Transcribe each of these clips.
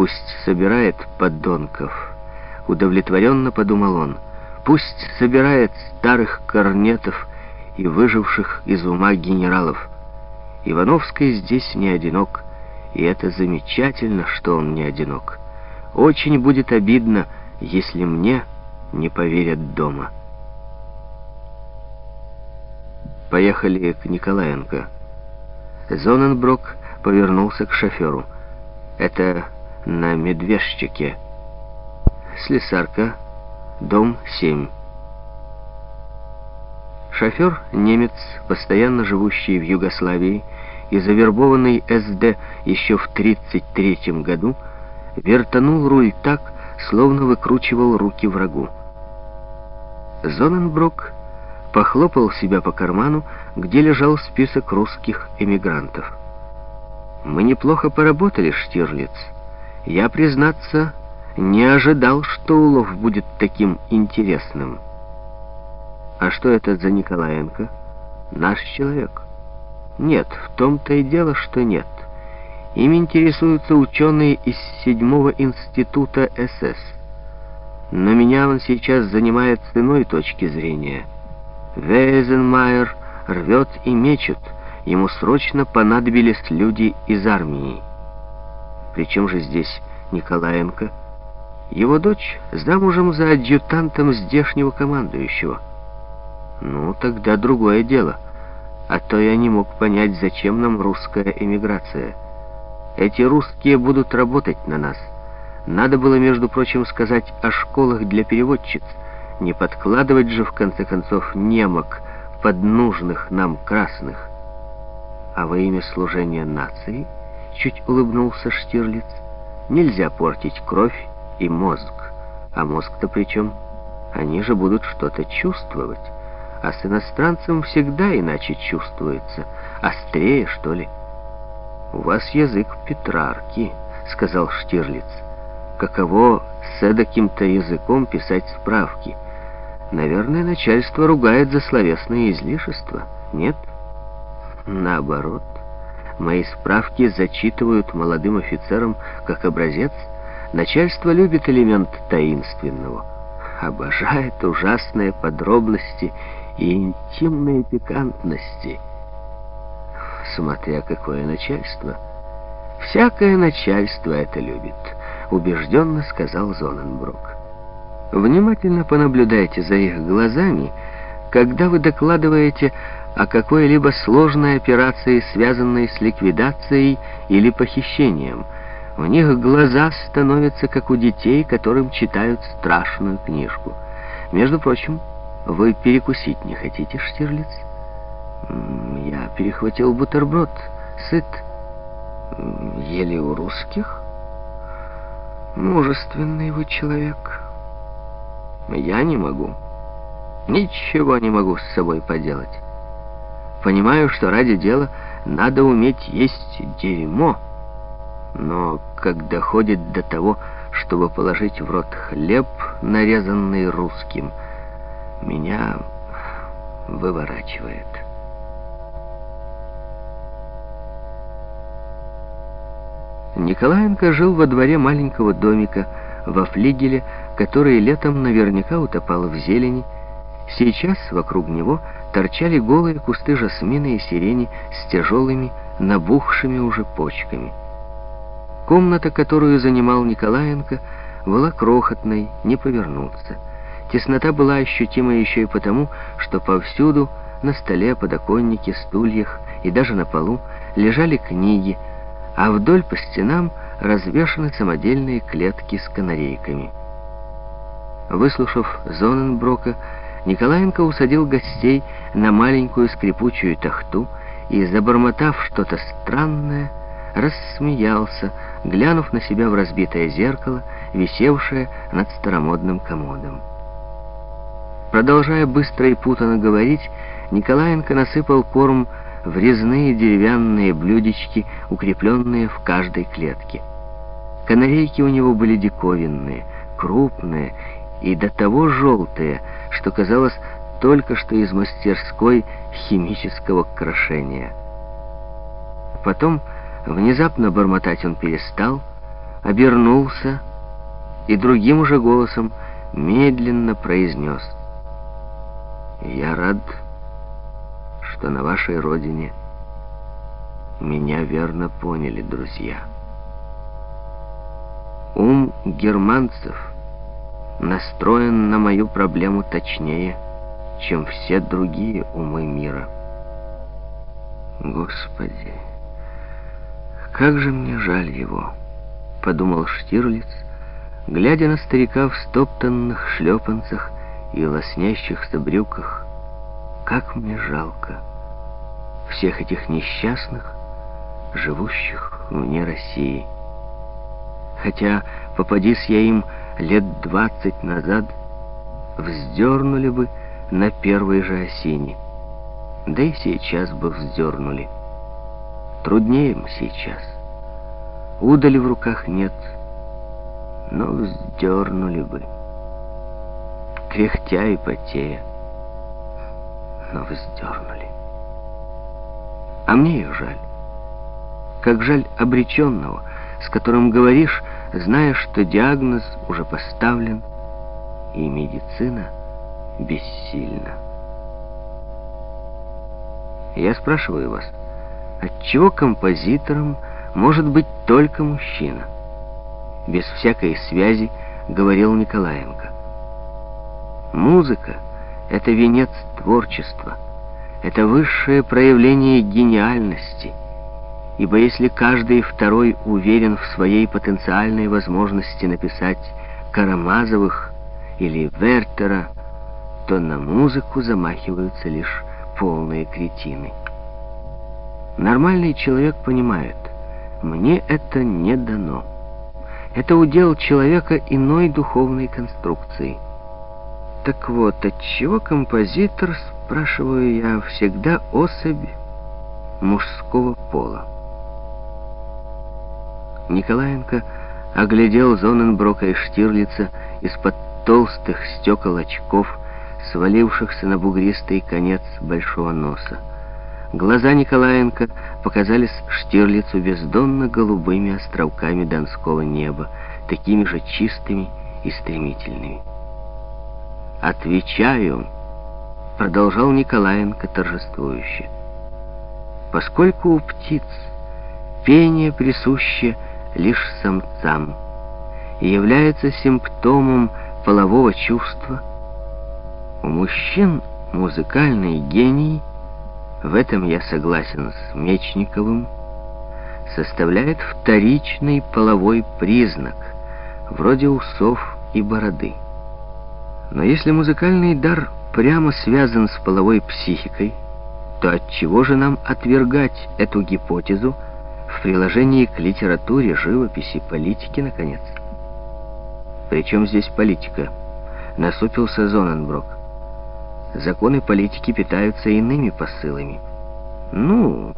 Пусть собирает подонков. Удовлетворенно подумал он. Пусть собирает старых корнетов и выживших из ума генералов. Ивановский здесь не одинок, и это замечательно, что он не одинок. Очень будет обидно, если мне не поверят дома. Поехали к Николаенко. Зоненброк повернулся к шоферу. Это на Медвежчике. Слесарка, дом 7. Шофер, немец, постоянно живущий в Югославии и завербованный СД еще в 1933 году, вертанул руль так, словно выкручивал руки врагу. Зоненброк похлопал себя по карману, где лежал список русских эмигрантов. «Мы неплохо поработали, Штирлиц. Я, признаться, не ожидал, что улов будет таким интересным». «А что это за Николаенко? Наш человек?» «Нет, в том-то и дело, что нет. Им интересуются ученые из седьмого института СС. Но меня он сейчас занимает с иной точки зрения. Вейзенмайер рвет и мечет, ему срочно понадобились люди из армии. Причем же здесь Николаенко? Его дочь замужем за адъютантом здешнего командующего. Ну, тогда другое дело. А то я не мог понять, зачем нам русская эмиграция. Эти русские будут работать на нас. Надо было, между прочим, сказать о школах для переводчиц. Не подкладывать же, в конце концов, немок под нужных нам красных. А во имя служения нации, чуть улыбнулся Штирлиц, нельзя портить кровь и мозг. А мозг-то при чем? Они же будут что-то чувствовать. А с иностранцем всегда иначе чувствуется. Острее, что ли? «У вас язык Петрарки», — сказал Штирлиц. «Каково с эдаким-то языком писать справки? Наверное, начальство ругает за словесные излишества, нет?» «Наоборот. Мои справки зачитывают молодым офицерам как образец. Начальство любит элемент таинственного, обожает ужасные подробности и интимные пикантности» смотря какое начальство. «Всякое начальство это любит», — убежденно сказал Зоненбрук. «Внимательно понаблюдайте за их глазами, когда вы докладываете о какой-либо сложной операции, связанной с ликвидацией или похищением. У них глаза становятся как у детей, которым читают страшную книжку. Между прочим, вы перекусить не хотите, Штирлиц?» Я перехватил бутерброд. Сыт. Ели у русских? Мужественный вы человек. Я не могу. Ничего не могу с собой поделать. Понимаю, что ради дела надо уметь есть дерьмо. Но как доходит до того, чтобы положить в рот хлеб, нарезанный русским, меня выворачивает. Николаенко жил во дворе маленького домика во флигеле, который летом наверняка утопал в зелени. Сейчас вокруг него торчали голые кусты жасмина и сирени с тяжелыми, набухшими уже почками. Комната, которую занимал Николаенко, была крохотной, не повернуться. Теснота была ощутима еще и потому, что повсюду, на столе, подоконнике, стульях и даже на полу лежали книги, а вдоль по стенам развешаны самодельные клетки с канарейками. Выслушав Зоненброка, Николаенко усадил гостей на маленькую скрипучую тахту и, забормотав что-то странное, рассмеялся, глянув на себя в разбитое зеркало, висевшее над старомодным комодом. Продолжая быстро и путано говорить, Николаенко насыпал корм в резные деревянные блюдечки, укрепленные в каждой клетке. Канарейки у него были диковинные, крупные и до того желтые, что казалось только что из мастерской химического крошения. Потом внезапно бормотать он перестал, обернулся и другим уже голосом медленно произнес «Я рад, что на вашей родине меня верно поняли, друзья. Ум германцев настроен на мою проблему точнее, чем все другие умы мира. Господи, как же мне жаль его, подумал Штирлиц, глядя на старика в стоптанных шлепанцах и лоснящихся брюках. Как мне жалко всех этих несчастных, живущих вне России. Хотя, попадись я им лет двадцать назад, вздернули бы на первой же осине. Да и сейчас бы вздернули. Труднее им сейчас. Удали в руках нет, но вздернули бы. Кряхтя и потея, но вздернули. А мне их жаль. Как жаль обреченного, с которым говоришь, зная, что диагноз уже поставлен, и медицина бессильна. Я спрашиваю вас, отчего композитором может быть только мужчина? Без всякой связи говорил Николаенко. Музыка — это венец творчества, это высшее проявление гениальности — ибо если каждый второй уверен в своей потенциальной возможности написать Карамазовых или Вертера, то на музыку замахиваются лишь полные кретины. Нормальный человек понимает, мне это не дано. Это удел человека иной духовной конструкции. Так вот, отчего композитор, спрашиваю я, всегда особь мужского пола? Николаенко оглядел Зоненброка и Штирлица из-под толстых стекол очков, свалившихся на бугристый конец большого носа. Глаза Николаенко показались Штирлицу бездонно-голубыми островками донского неба, такими же чистыми и стремительными. «Отвечаю», — продолжал Николаенко торжествующе, «поскольку у птиц пение присуще лишь самцам и является симптомом полового чувства. У мужчин музыкальный гений, в этом я согласен с Мечниковым, составляет вторичный половой признак, вроде усов и бороды. Но если музыкальный дар прямо связан с половой психикой, то от чего же нам отвергать эту гипотезу, в приложении к литературе, живописи, политике, наконец. Причем здесь политика? Насупился Зоненброк. Законы политики питаются иными посылами. Ну,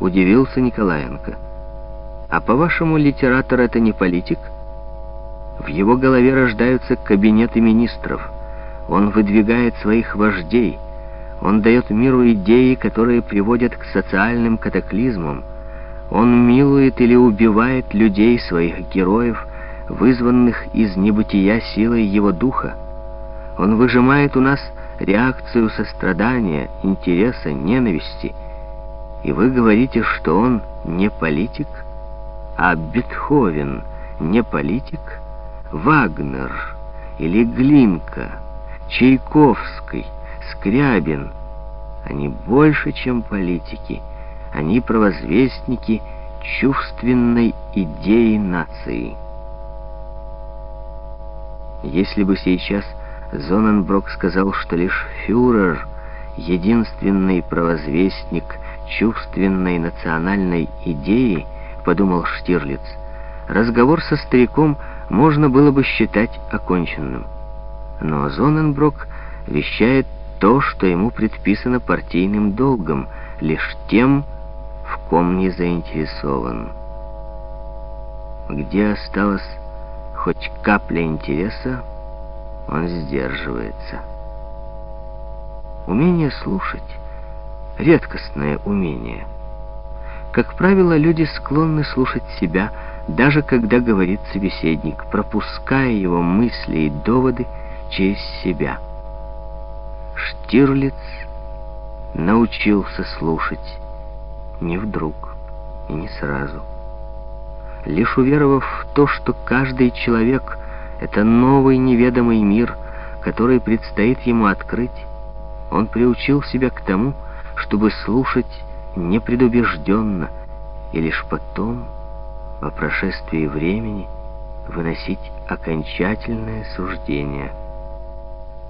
удивился Николаенко. А по-вашему, литератор это не политик? В его голове рождаются кабинеты министров. Он выдвигает своих вождей. Он дает миру идеи, которые приводят к социальным катаклизмам. Он милует или убивает людей, своих героев, вызванных из небытия силой его духа. Он выжимает у нас реакцию сострадания, интереса, ненависти. И вы говорите, что он не политик? А Бетховен не политик? Вагнер или Глинка, Чайковский, Скрябин, они больше, чем политики — они провозвестники чувственной идеи нации. Если бы сейчас Зоненброк сказал, что лишь фюрер — единственный провозвестник чувственной национальной идеи, подумал Штирлиц, разговор со стариком можно было бы считать оконченным. Но Зоненброк вещает то, что ему предписано партийным долгом, лишь тем, в ком не заинтересован. Где осталась хоть капля интереса, он сдерживается. Умение слушать — редкостное умение. Как правило, люди склонны слушать себя даже когда говорит собеседник, пропуская его мысли и доводы через себя. Штирлиц научился слушать не вдруг и не сразу. Лишь уверовав в то, что каждый человек — это новый неведомый мир, который предстоит ему открыть, он приучил себя к тому, чтобы слушать непредубежденно и лишь потом, по прошествии времени, выносить окончательное суждение —